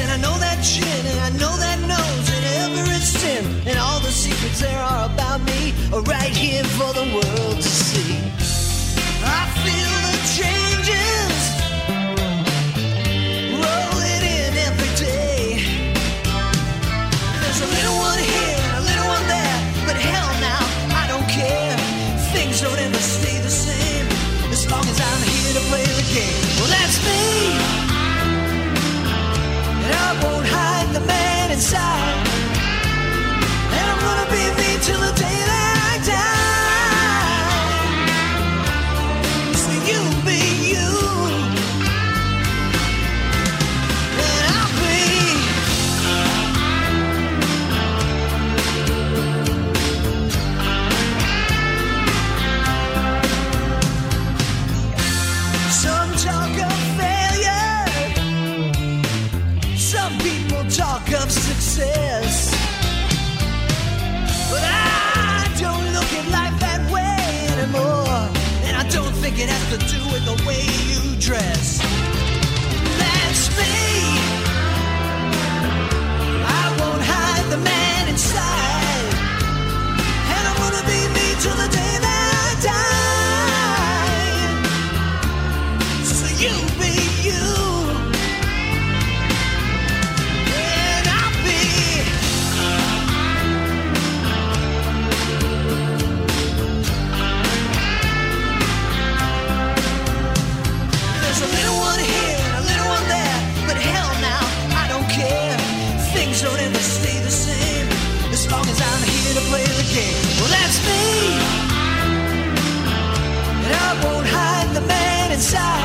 and I know that chin, and I know that nose, and every sin, and all the secrets there are about me are right here for the world to see. inside.